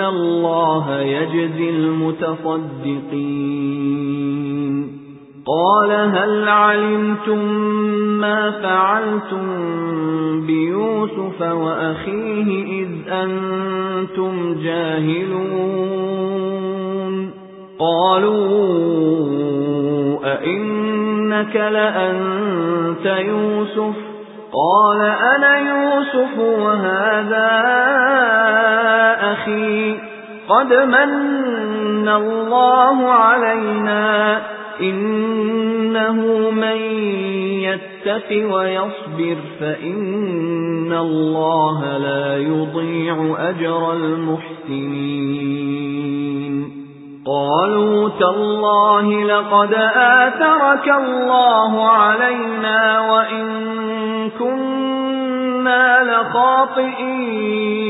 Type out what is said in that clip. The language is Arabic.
الله يجزي المتصدقين قال هل علمتم ما فعلتم بيوسف وأخيه إذ أنتم جاهلون قالوا أئنك لأنت يوسف قال أنا يوسف وهذا أخي قد من الله علينا إنه من يتق ويصبر فإن الله لا يضيع أجر المحسنين. قالوا تالله لقد آثرك الله علينا وإن كنا لخاطئين.